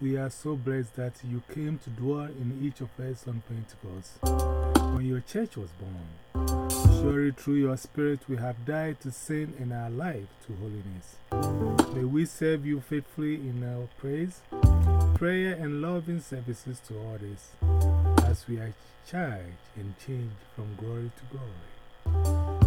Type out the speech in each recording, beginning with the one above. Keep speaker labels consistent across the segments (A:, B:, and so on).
A: We are so blessed that you came to dwell in each of us on Pentecost when your church was born. Surely through your spirit we have died to sin and are alive to holiness. May we serve you faithfully in our praise, prayer, and loving services to others as we are charged and changed from glory to glory.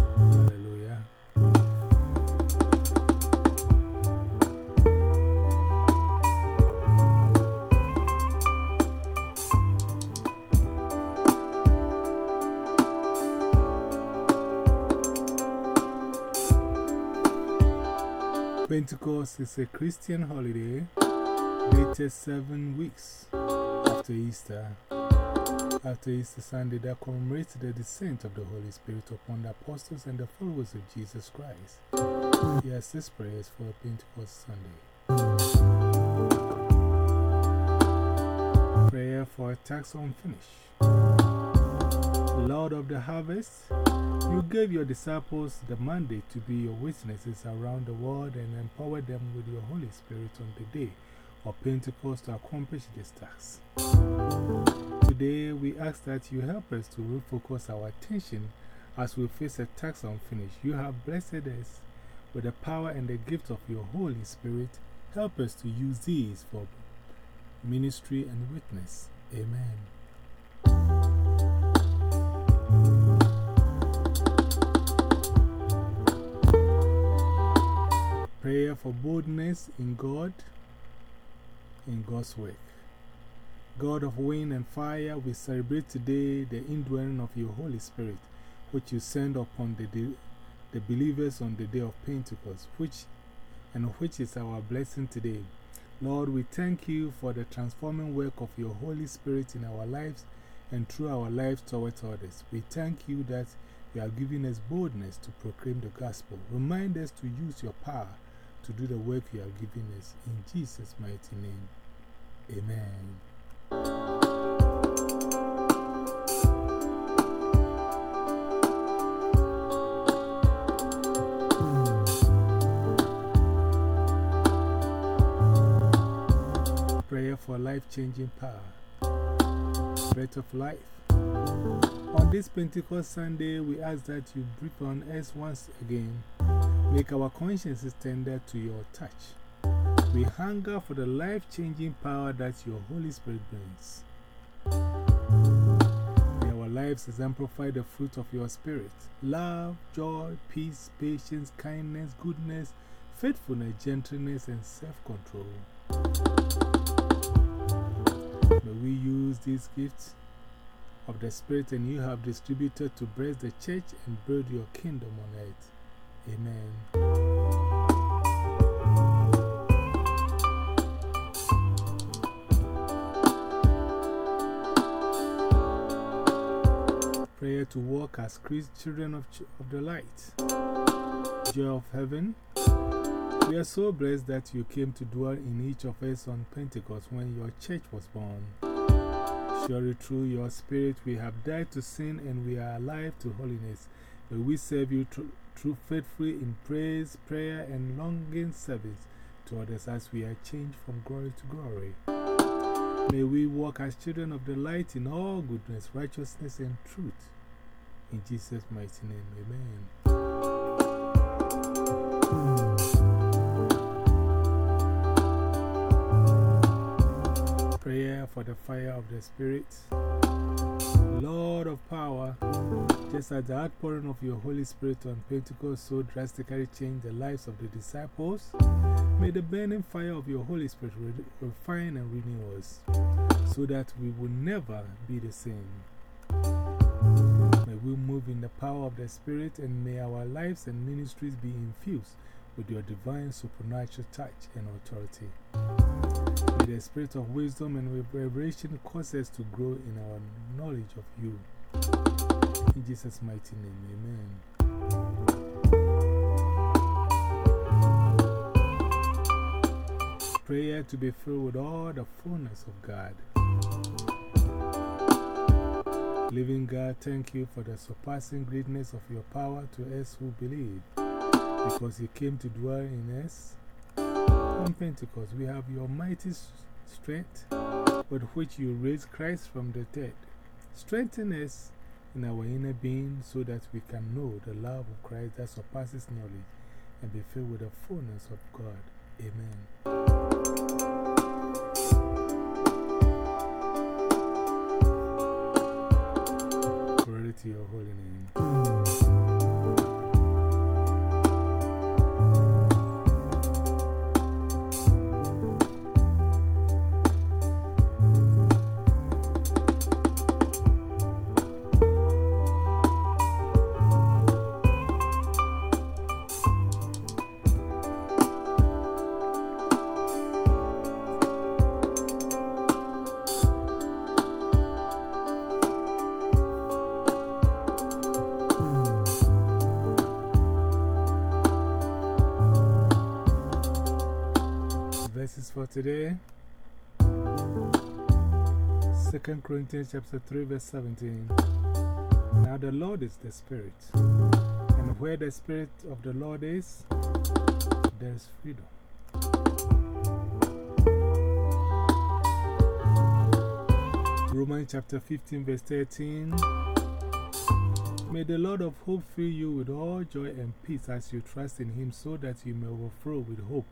A: Pentecost is a Christian holiday dated seven weeks after Easter. After Easter Sunday, that commemorates the descent of the Holy Spirit upon the apostles and the followers of Jesus Christ. Yes, this prayer is for Pentecost Sunday. Prayer for a tax unfinished. Lord of the harvest, you gave your disciples the mandate to be your witnesses around the world and empower them with your Holy Spirit on the day of Pentecost to accomplish this task. Today, we ask that you help us to refocus our attention as we face a task unfinished. You have blessed us with the power and the gift of your Holy Spirit. Help us to use these for ministry and witness. Amen. Prayer for boldness in God, in God's work. God of wind and fire, we celebrate today the indwelling of your Holy Spirit, which you send upon the, the believers on the day of Pentecost, which, and which is our blessing today. Lord, we thank you for the transforming work of your Holy Spirit in our lives and through our lives towards others. We thank you that you are giving us boldness to proclaim the gospel. Remind us to use your power to do the work you are giving us. In Jesus' mighty name, amen. Prayer for life changing power. Breath of life. On this Pentecost Sunday, we ask that you breathe on us once again. Make our consciences tender to your touch. We hunger for the life changing power that your Holy Spirit brings. May our lives exemplify the fruit of your Spirit love, joy, peace, patience, kindness, goodness, faithfulness, gentleness, and self control. May we use these gifts of the Spirit and you have distributed to bless the church and build your kingdom on earth. Amen. Prayer to walk as children of, of the light. Joy of heaven. We are so blessed that you came to dwell in each of us on Pentecost when your church was born. Surely through your spirit we have died to sin and we are alive to holiness. May we serve you through faithfully in praise, prayer, and longing service to others as we are changed from glory to glory. May we walk as children of the light in all goodness, righteousness, and truth. In Jesus' mighty name, amen. Prayer for the fire of the Spirit. Lord of power, just as the outpouring of your Holy Spirit on Pentecost so drastically changed the lives of the disciples, may the burning fire of your Holy Spirit refine and renew us so that we will never be the same. May we move in the power of the Spirit and may our lives and ministries be infused with your divine supernatural touch and authority. The spirit of wisdom and revelation cause us to grow in our knowledge of you. In Jesus' mighty name, amen. Prayer to be filled with all the fullness of God. Living God, thank you for the surpassing greatness of your power to us who believe, because you came to dwell in us On Pentecost, we have your mighty strength with which you raised Christ from the dead. Strengthen us in our inner being so that we can know the love of Christ that surpasses knowledge and be filled with the fullness of God. Amen. Verses for today 2 Corinthians chapter 3, verse 17. Now the Lord is the Spirit, and where the Spirit of the Lord is, there is freedom. Romans chapter 15, verse 13. May the Lord of hope fill you with all joy and peace as you trust in Him, so that you may overflow with hope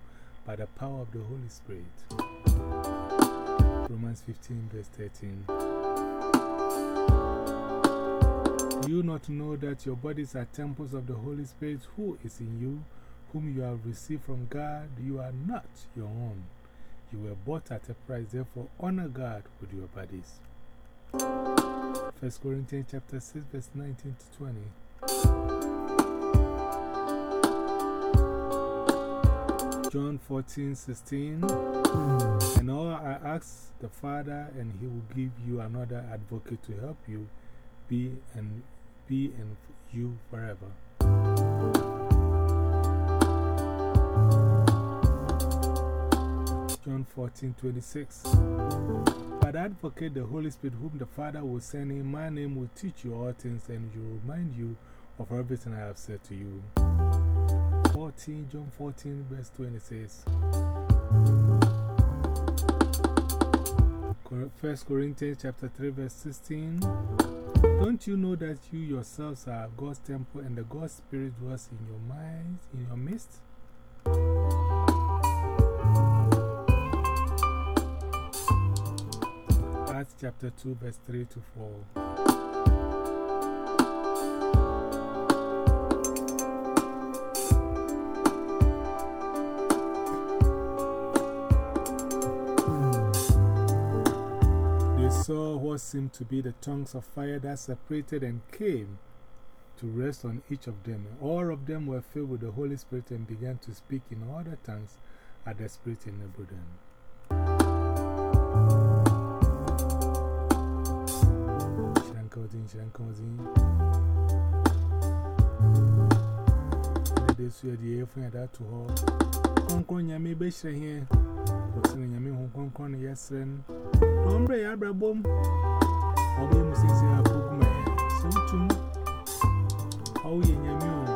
A: by the power of the Holy Spirit. Romans 15, verse 13. Do you not know that your bodies are temples of the Holy Spirit who is in you, whom you have received from God? You are not your own. You were bought at a price, therefore honor God with your bodies. 1 Corinthians chapter 6, verse 19 to 20. John 14, 16. And all I ask the Father, and He will give you another advocate to help you be and be in you forever. John 14, 26. But advocate the Holy Spirit, whom the Father will send in my name, will teach you all things and will remind you of everything I have said to you. 14, John 14, verse 26. 1 Corinthians chapter 3, verse 16. Don't you know that you yourselves are God's temple and the God's Spirit dwells in your minds, in your midst? Acts chapter 2, verse 3 to 4. What seemed to be the tongues of fire that separated and came to rest on each of them. All of them were filled with the Holy Spirit and began to speak in other tongues as the Spirit enabled them. Konkon, yes, and Ombre Abrabom, Obey Mrs. Pugman, so too. Oh, yeah,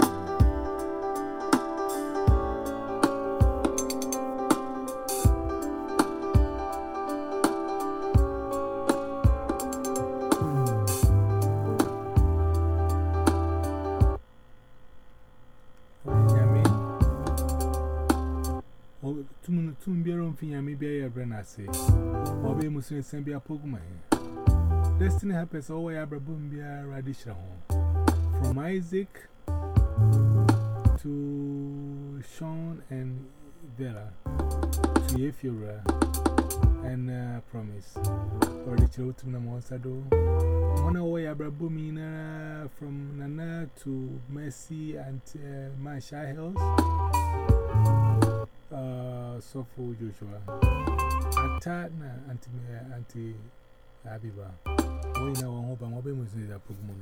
A: Say, Obi Muslim send be a pogma. Destiny happens be radish From Isaac to Sean and Vera to Ephura and uh, Promise. Or the children of Monsado. One away Abrabumina from Nana to Mercy and uh, Hills. So for Joshua. Ata na anti anti Abiba. Know one hope and one be Muslim that Pokemon.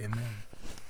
A: Amen.